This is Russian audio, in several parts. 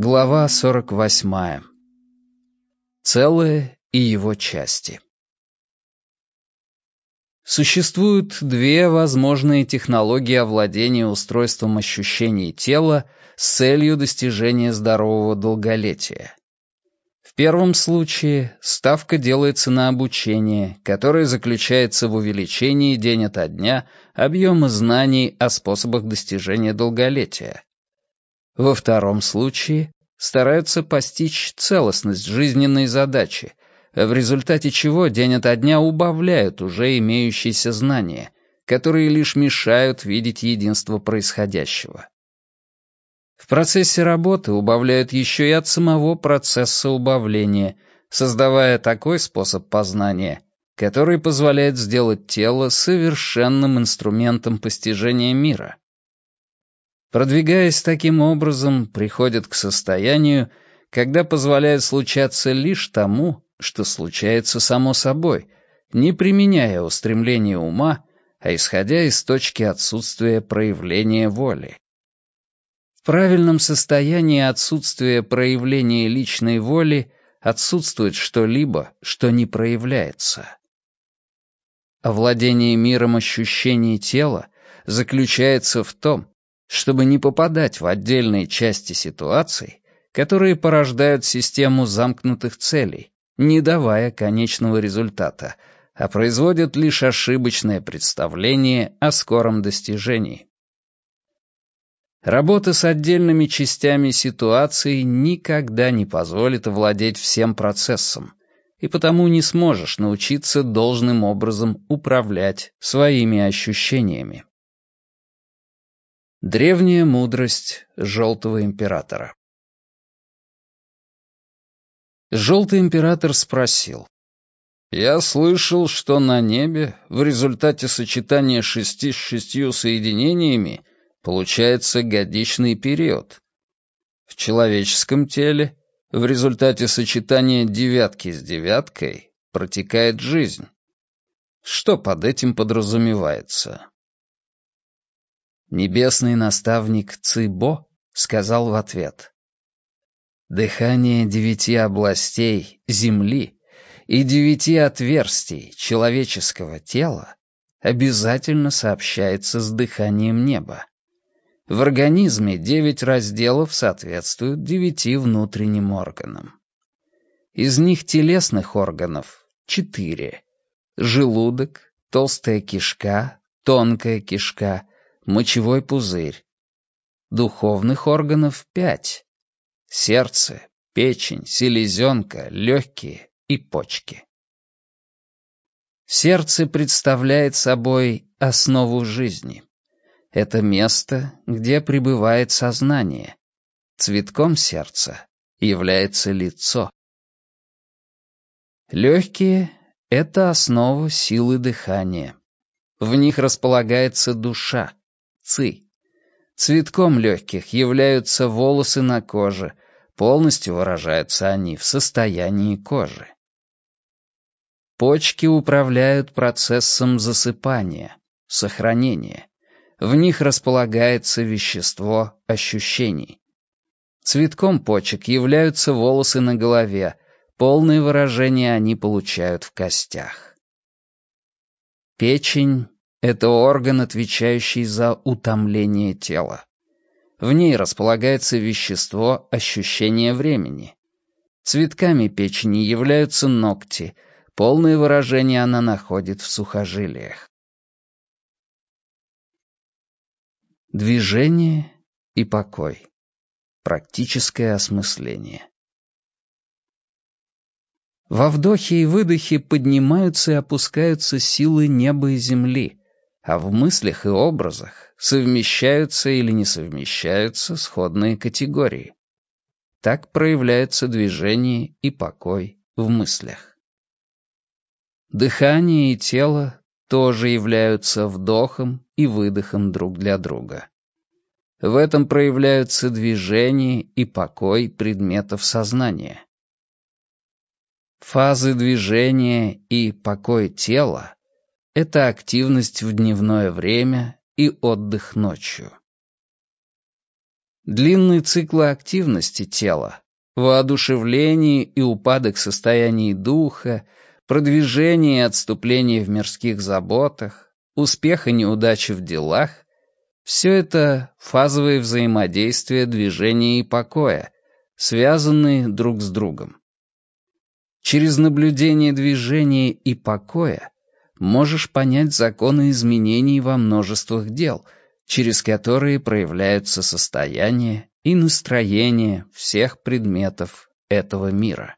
Глава 48. Целое и его части. Существуют две возможные технологии овладения устройством ощущений тела с целью достижения здорового долголетия. В первом случае ставка делается на обучение, которое заключается в увеличении день ото дня объема знаний о способах достижения долголетия. Во втором случае стараются постичь целостность жизненной задачи, в результате чего день ото дня убавляют уже имеющиеся знания, которые лишь мешают видеть единство происходящего. В процессе работы убавляют еще и от самого процесса убавления, создавая такой способ познания, который позволяет сделать тело совершенным инструментом постижения мира. Продвигаясь таким образом, приходят к состоянию, когда позволяют случаться лишь тому, что случается само собой, не применяя устремления ума, а исходя из точки отсутствия проявления воли. В правильном состоянии отсутствия проявления личной воли отсутствует что-либо, что не проявляется. Овладение миром ощущений тела заключается в том, чтобы не попадать в отдельные части ситуаций, которые порождают систему замкнутых целей, не давая конечного результата, а производят лишь ошибочное представление о скором достижении. Работа с отдельными частями ситуации никогда не позволит овладеть всем процессом, и потому не сможешь научиться должным образом управлять своими ощущениями. Древняя мудрость Желтого Императора Желтый Император спросил. «Я слышал, что на небе в результате сочетания шести с шестью соединениями получается годичный период. В человеческом теле в результате сочетания девятки с девяткой протекает жизнь. Что под этим подразумевается?» Небесный наставник Цибо сказал в ответ. Дыхание девяти областей Земли и девяти отверстий человеческого тела обязательно сообщается с дыханием неба. В организме девять разделов соответствуют девяти внутренним органам. Из них телесных органов четыре. Желудок, толстая кишка, тонкая кишка — мочевой пузырь. Духовных органов пять. Сердце, печень, селезенка, легкие и почки. Сердце представляет собой основу жизни. Это место, где пребывает сознание. Цветком сердца является лицо. Легкие — это основа силы дыхания. В них располагается душа, ци. Цветком легких являются волосы на коже, полностью выражаются они в состоянии кожи. Почки управляют процессом засыпания, сохранения. В них располагается вещество ощущений. Цветком почек являются волосы на голове, полное выражение они получают в костях. Печень это орган, отвечающий за утомление тела. В ней располагается вещество ощущения времени. Цветками печени являются ногти, полное выражение она находит в сухожилиях. Движение и покой. Практическое осмысление. Во вдохе и выдохе поднимаются и опускаются силы неба и земли, а в мыслях и образах совмещаются или не совмещаются сходные категории. Так проявляются движение и покой в мыслях. Дыхание и тело тоже являются вдохом и выдохом друг для друга. В этом проявляются движение и покой предметов сознания. Фазы движения и покой тела это активность в дневное время и отдых ночью. Длинные циклы активности тела, воодушевление и упадок состояний духа, продвижение и отступление в мирских заботах, успех и неудачи в делах — все это фазовые взаимодействия движения и покоя, связанные друг с другом. Через наблюдение движения и покоя можешь понять законы изменений во множествах дел — через которые проявляются состояние и настроение всех предметов этого мира.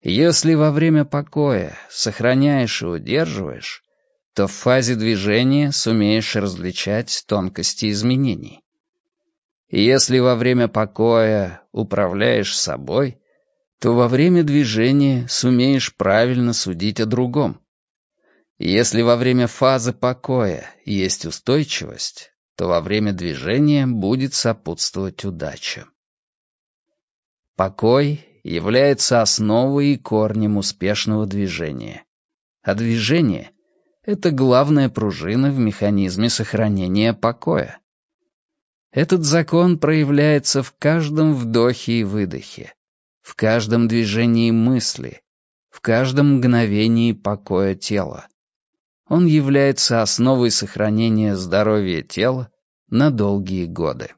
Если во время покоя сохраняешь и удерживаешь, то в фазе движения сумеешь различать тонкости изменений. если во время покоя управляешь собой, то во время движения сумеешь правильно судить о другом. Если во время фазы покоя есть устойчивость, то во время движения будет сопутствовать удача. Покой является основой и корнем успешного движения. А движение — это главная пружина в механизме сохранения покоя. Этот закон проявляется в каждом вдохе и выдохе, в каждом движении мысли, в каждом мгновении покоя тела. Он является основой сохранения здоровья тела на долгие годы.